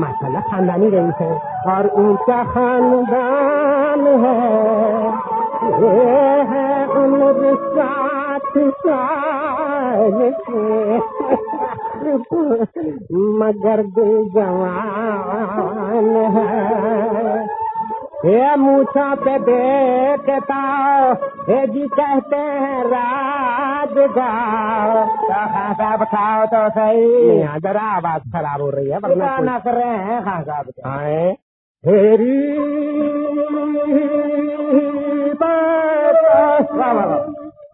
माशाला खानदानी रही है और उनका खानदान है। ये है उम्र साथ साल मगर दिल जवान है। ये मूछा पे देखता ये जी कहते हैं राज गाओ। खां साहब खाओ तो सही। यहाँ जरा आवाज़ खराब हो रही है वरना ना कर रहे हैं खां साहब आए तेरी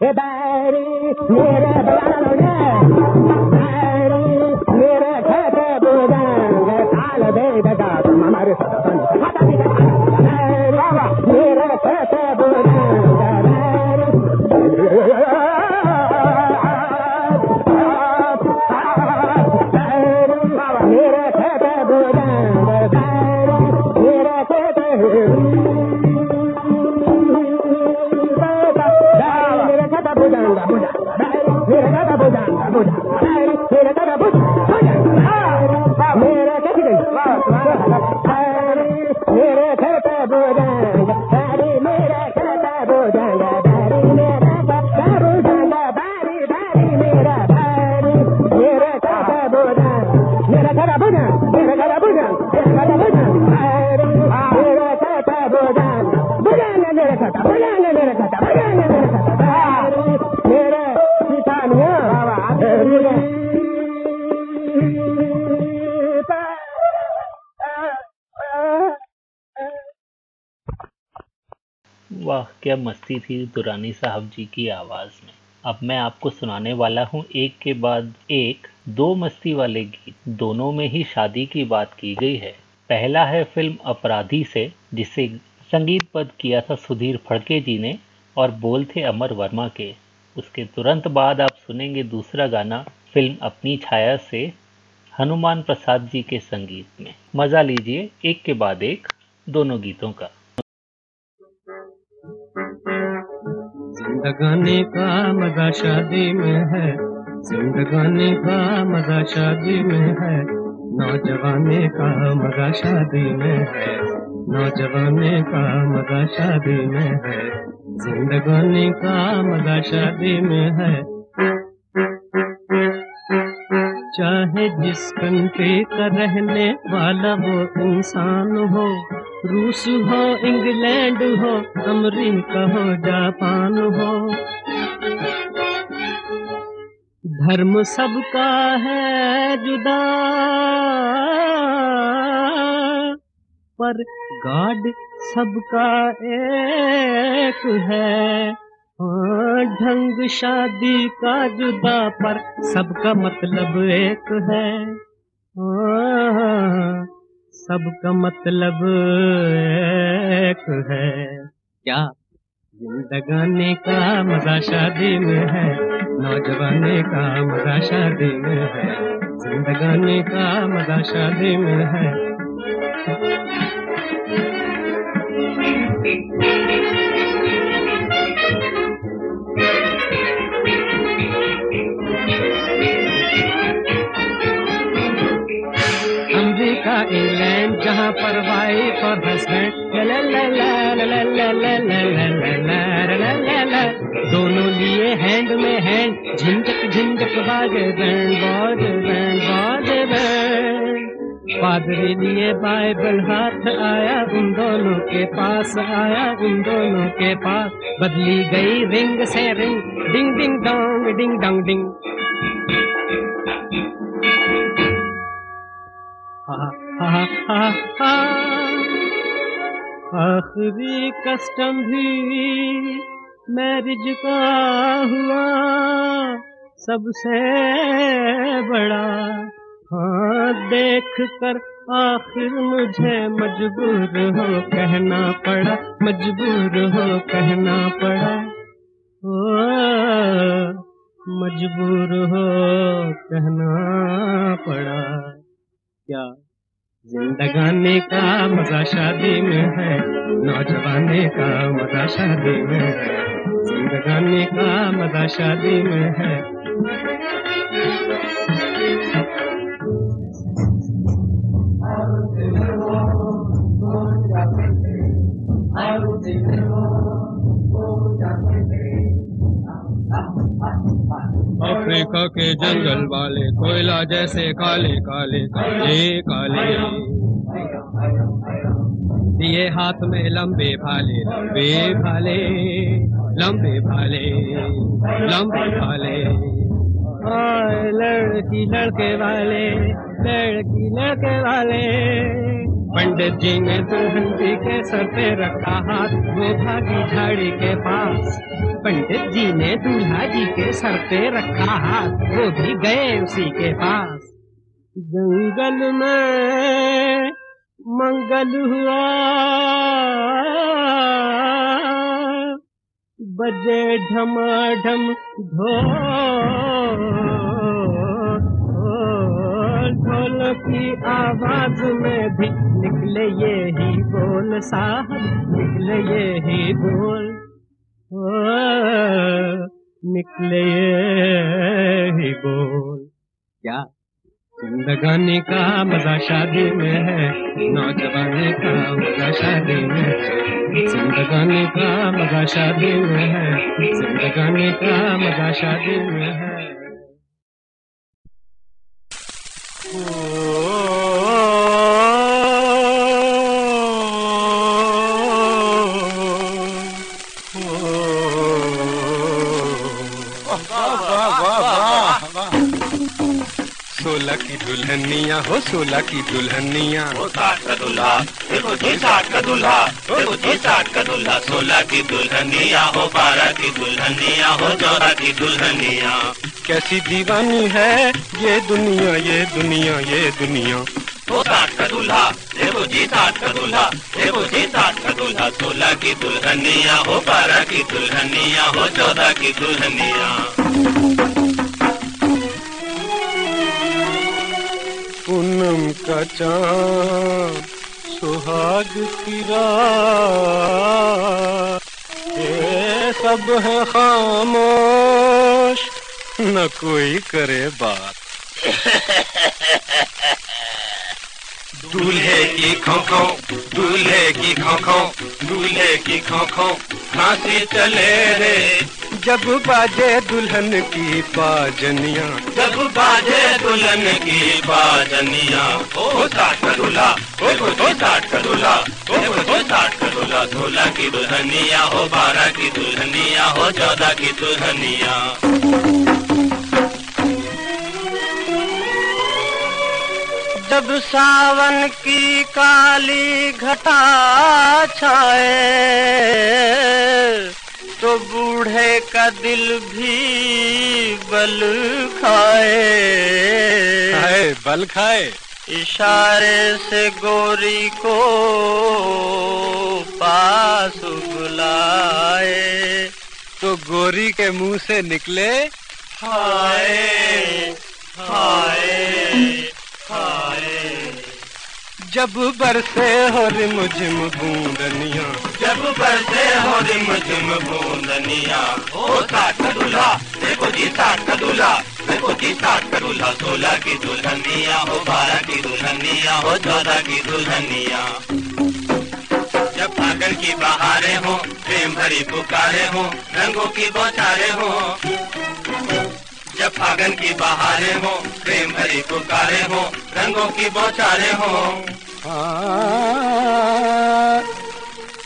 हे बैरी मेरे बैरी वाह, क्या मस्ती थी दुरानी साहब जी की आवाज़ में। अब मैं आपको सुनाने वाला हूँ एक के बाद एक, दो मस्ती वाले गीत। दोनों में ही शादी की बात की गई है। पहला है फ़िल्म अपराधी से, जिसे संगीतबद्ध किया था सुधीर फड़के जी ने, और बोल थे अमर वर्मा के। उसके तुरंत बाद आप सुनेंगे दूसरा गाना, फ़िल्म अपनी छाया से, हनुमान प्रसाद जी के संगीत में। मज़ा लीजिए एक के बाद एक, दोनों गीतों का। जिंदगानी का मज़ा शादी में है जिंदगानी का मज़ा शादी में है, नौजवानी का मज़ा शादी में है, नौजवानी का मज़ा शादी में है जिंदगानी का मज़ा शादी में है। चाहे जिस कंट्री का रहने वाला वो इंसान हो रूस हो इंग्लैंड हो अमरीका हो जापान हो। धर्म सबका है जुदा पर गॉड सबका एक है। ढंग शादी का जुदा पर सबका मतलब एक हाँ, सबका मतलब एक है। क्या जिंदगाने का मज़ा शादी में है? नौजवाने का मज़ा शादी में है। जिंदगाने का मज़ा शादी में है। लापरवाही दोनों लिए हैंड में हैंड झिंझक झिंझक बाज बाज बाज पादरी लिए बाइबल हाथ आया उन दोनों के पास आया उन दोनों के पास बदली गई रिंग से ring ding ding dong ding dong ding हाँ आखिरी कस्टम भी मैरिज का हुआ, सबसे बड़ा। हाँ देख कर आखिर मुझे मजबूर हो कहना पड़ा, मजबूर हो कहना पड़ा। ओ, मजबूर हो कहना पड़ा। क्या जिंदगानी का मज़ा शादी में है, नौजवानी का मज़ा शादी में है। जिंदगानी का मज़ा शादी में है। अफ्रीका के जंगल वाले, कोयला जैसे काले काले काले काले। दिए हाथ में लंबे भाले लंबे भाले लंबे भाले लंबे भाले आए लड़की, लड़के वाले, लड़की, लड़के वाले। पंडित जी ने दुल्हन जी के सर पे रखा हाथ, वो भागी झाड़ी के पास। पंडित जी ने दूल्हा जी के सर पे रखा हाथ, वो भी गए उसी के पास। जंगल में मंगल हुआ। बजे ढमाढम ढोल ढोल की आवाज़ में भी निकले ये ही बोल साहब निकले ये ही बोल। ओ, निकले ये ही बोल। क्या जिंदगानी का मज़ा शादी में है नौजवानी का मज़ा शादी में है। जिंदगानी का मज़ा शादी में है जिंदगानी का मज़ा शादी में है। oh wow, wow, wow. सोलह की दुल्हनिया हो सोलह की दुल्हनिया। वो साठ का दूल्हा देखो जी साठ का दूल्हा देखो जी साठ का दूल्हा। सोलह की दुल्हनिया हो बारह की दुल्हनिया हो चौदह की दुल्हनिया। कैसी दीवानी है ये दुनिया ये दुनिया ये दुनिया। वो साठ का दूल्हा देखो जी साठ का दूल्हा देखो जी साठ का दूल्हा। सोलह की दुल्हनिया हो बारह की दुल्हनिया हो चौदह की दुल्हनिया। का चाँद, सुहाग की रात। ये सब है खामोश, न कोई करे बात। दूल्हे की खोखो, दूल्हे की खोखो, दूल्हे की खोखो खांसी चले रे। जब बाजे दुल्हन की पाजनिया जब बाजे दुल्हन की बाजनिया। ओ साठ का दूल्हा ओ ओ साठ का दूल्हा ओ ओ साठ का दूल्हा सोलह की दुल्हनिया हो बारह की दुल्हनिया हो चौदह की दुल्हनिया। जब सावन की काली घटा छाए तो बूढ़े का दिल भी बल खाए। खाए बल खाए। इशारे से गोरी को पास बुलाए। तो गोरी के मुँह से निकले हाय हाय हाय। जब बरसे हो रिम झिम बूंदनिया। जब बरसे हो रिम झिम बूंदनिया। ओ साठ दूल्हा देखो जी साठ का दूल्हा। देखो जी साठ दूल्हा सोलह की दुल्हनिया हो बारह की दुल्हनिया हो चौदह की दुल्हनिया। जब फागन की बहारे हो प्रेम भरी पुकारे हो रंगों की बौछारें हो। जब फागन की बहारे हो प्रेम भरी पुकारे हो रंगों की बौछारें हाँ,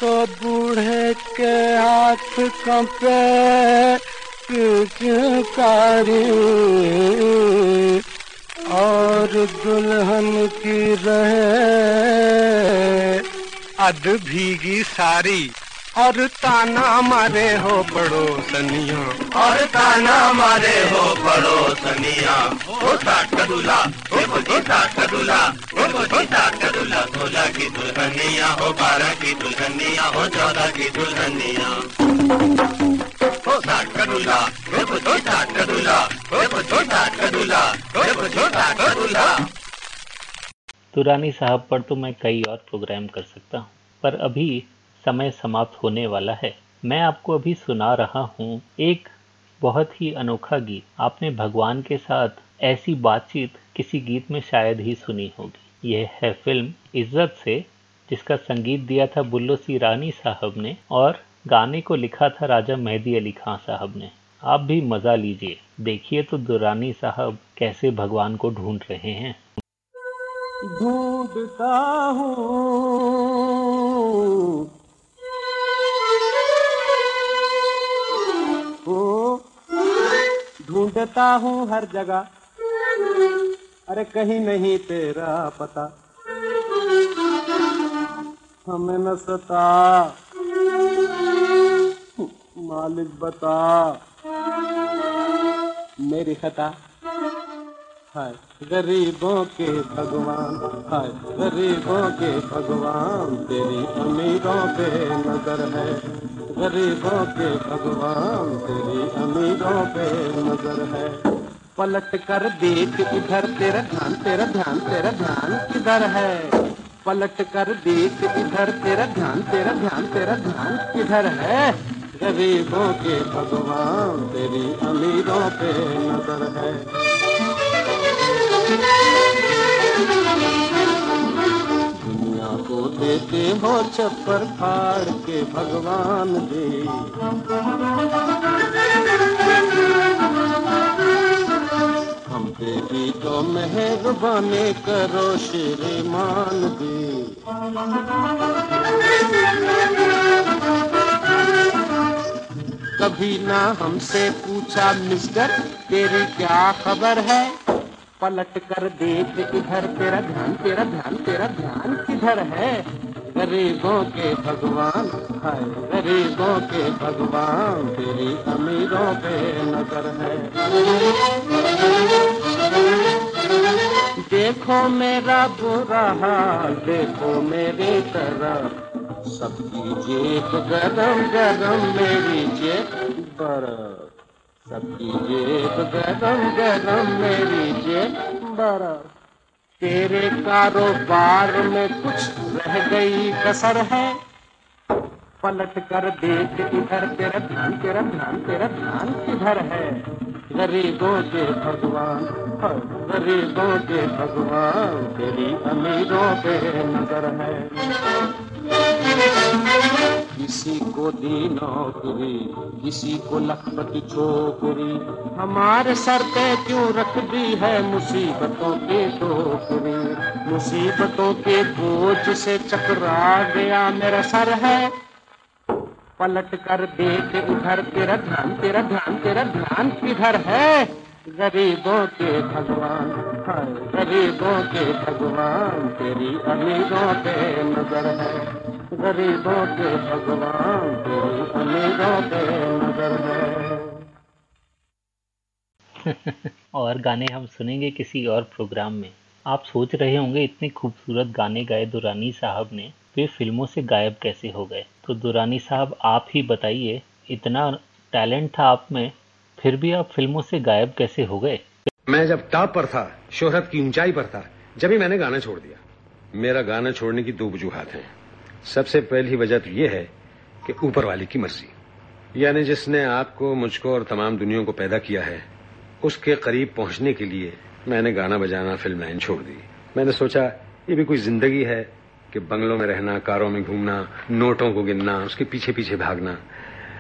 तो बूढ़े के हाथ कंपे कारी और दुल्हन की रहे अध भीगी सारी। और ताना मारे हो पड़ोसनिया। और ताना मारे हो पड़ोसनिया। ओ साठ का दूल्हा ओ ओ सोलह की दुल्हनिया हो बारह की दुल्हनिया हो चौदह की दुल्हनिया। ओ साठ का दूल्हा ओ दूल्हा दूल्हा दूल्हा दुरानी साहब पर तो मैं कई और प्रोग्राम कर सकता हूँ पर अभी समय समाप्त होने वाला है। मैं आपको अभी सुना रहा हूँ एक बहुत ही अनोखा गीत। आपने भगवान के साथ ऐसी बातचीत किसी गीत में शायद ही सुनी होगी। यह है फ़िल्म इज़्ज़त से, जिसका संगीत दिया था बुल्लो सी रानी साहब ने और गाने को लिखा था राजा मेहदी अली खां साहब ने। आप भी मज़ा लीजिए। देखिए तो दुरानी साहब कैसे भगवान को ढूंढ रहे हैं। ढूंढता हूँ ढूंढता हूँ हर जगह। अरे कहीं नहीं तेरा पता। हमें न सता। मालिक बता। मेरी खता। हाय, गरीबों के भगवान। हाय, गरीबों के भगवान, तेरी अमीरों पे नज़र है। गरीबों के भगवान, तेरी अमीरों पे नज़र है। पलट कर देख इधर तेरा ध्यान तेरा ध्यान तेरा ध्यान किधर है? पलट कर देख इधर तेरा ध्यान तेरा ध्यान तेरा ध्यान किधर है? गरीबों के भगवान, तेरी अमीरों पे नज़र है। देते हो छप्पर फाड़ के भगवान दे। हम पे भी तो मेहरबानी करो श्रीमान दे कभी ना हमसे पूछा, मिस्टर, तेरी क्या खबर है? पलट कर देख इधर तेरा ध्यान तेरा ध्यान तेरा ध्यान किधर है? गरीबों के भगवान, हाय, गरीबों के भगवान, तेरी अमीरों पे नज़र है। देखो मेरा बुरा हाल, देखो मेरी तरफ़ सबकी जेब गरम गरम मेरी जेब बर्फ़ सबकी जेब गरम गरम मेरी जेब। बर्फ़ तेरे कारोबार में कुछ रह गई कसर है। पलट कर देख इधर तेरा ध्यान तेरा ध्यान तेरा ध्यान किधर है। गरीबों के भगवान, गरीबों के भगवान, तेरी अमीरों पे नज़र है। किसी को दी नौकरी, किसी को लखपति छोकरी। हमारे सर पे क्यों रख दी है मुसीबतों की टोकरी? मुसीबतों के बोझ से चकरा गया मेरा सर है। पलट कर देख उधर तेरा ध्यान तेरा ध्यान तेरा ध्यान किधर है? गरीबों के भगवान हाय गरीबों के भगवान, तेरी अमीरों पे नज़र है। गरीबों के भगवान, तेरी अमीरों पे नज़र है। और गाने हम सुनेंगे किसी और प्रोग्राम में। आप सोच रहे होंगे, इतने खूबसूरत गाने गाए दुरानी साहब ने, वे फ़िल्मों से गायब कैसे हो गए? तो दुरानी साहब, आप ही बताइए, इतना टैलेंट था आप में फिर भी आप फ़िल्मों से गायब कैसे हो गए? मैं जब टॉप पर था, शोहरत की ऊंचाई पर था, जब ही मैंने गाना छोड़ दिया। मेरा गाना छोड़ने की दो वजूहत हैं। सबसे पहली वजह तो ये है कि ऊपर वाले की मर्ज़ी। यानी जिसने आपको, मुझको और तमाम दुनिया को पैदा किया है, उसके करीब पहुँचने के लिए मैंने गाना बजाना, फ़िल्म लाइन छोड़ दी। मैंने सोचा, ये भी कोई ज़िंदगी है कि बंगलों में रहना, कारों में घूमना, नोटों को गिनना, उसके पीछे पीछे भागना,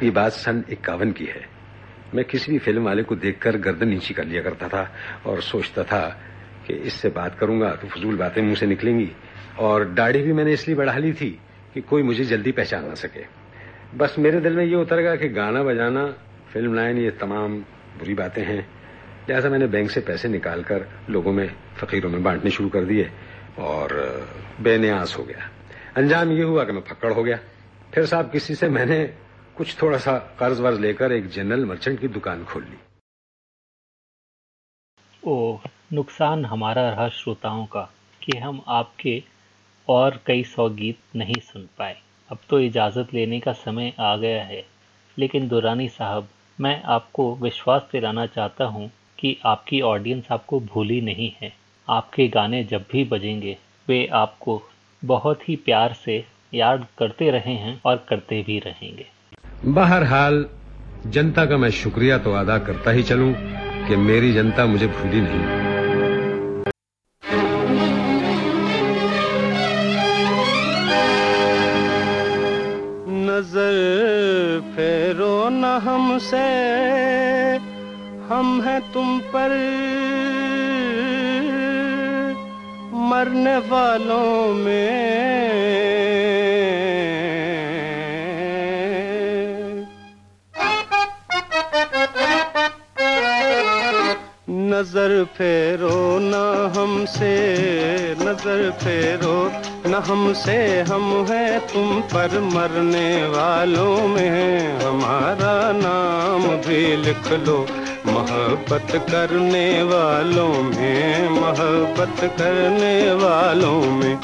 ये बात सन इक्यावन की है। मैं किसी भी फ़िल्म वाले को देखकर गर्दन नीची कर लिया करता था और सोचता था कि इससे बात करूँगा तो फजूल बातें मुँह से निकलेंगी। और दाढ़ी भी मैंने इसलिए बढ़ा ली थी कि कोई मुझे जल्दी पहचान ना सके। बस मेरे दिल में ये उतर गया कि गाना बजाना फ़िल्म लाइन ये तमाम बुरी बातें हैं। लिहाजा मैंने बैंक से पैसे निकालकर लोगों में, फकीरों में बांटने शुरू कर दिए और बेनियास हो गया। अंजाम ये हुआ कि मैं फक्कड़ हो गया। फिर साहब, किसी से मैंने कुछ थोड़ा सा कर्ज वर्ज लेकर एक जनरल मर्चेंट की दुकान खोल ली। ओ नुकसान हमारा रहा श्रोताओं का कि हम आपके और कई सौ गीत नहीं सुन पाए। अब तो इजाज़त लेने का समय आ गया है। लेकिन दुरानी साहब, मैं आपको विश्वास दिलाना चाहता हूँ कि आपकी ऑडियंस आपको भूली नहीं है। आपके गाने जब भी बजेंगे, वे आपको बहुत ही प्यार से याद करते रहे हैं और करते भी रहेंगे। बहरहाल, जनता का मैं शुक्रिया तो अदा करता ही चलूँ कि मेरी जनता मुझे भूली नहीं। नज़र फेरो न हमसे, हम हैं तुम पर। मरने वालों में नज़र फेरो न हमसे, नज़र फेरो न हमसे। हम हैं तुम पर मरने वालों में हमारा नाम भी लिख लो, मोहब्बत करने वालों में मोहब्बत करने वालों में।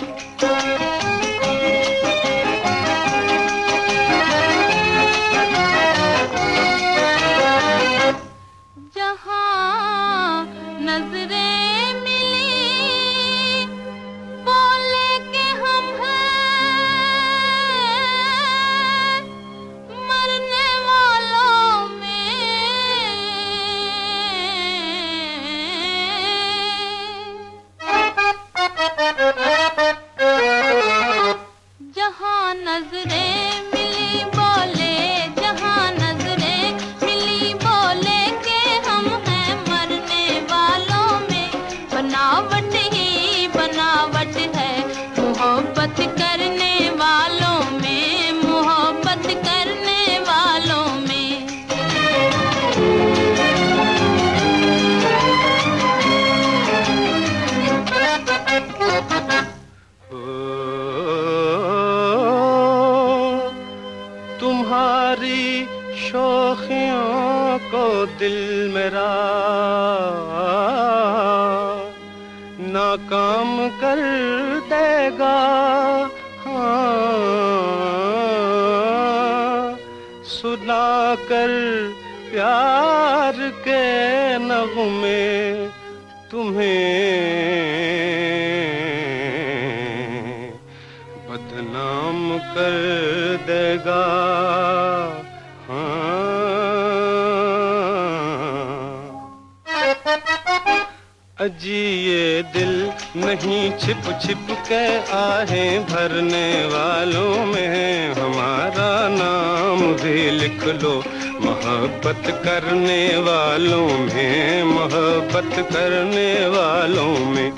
नहीं छिप छिप के आहे भरने वालों में हमारा नाम भी लिख लो। मोहब्बत करने वालों में, मोहब्बत करने वालों में।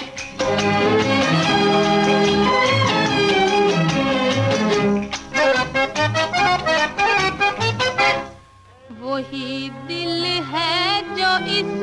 वही दिल है जो इस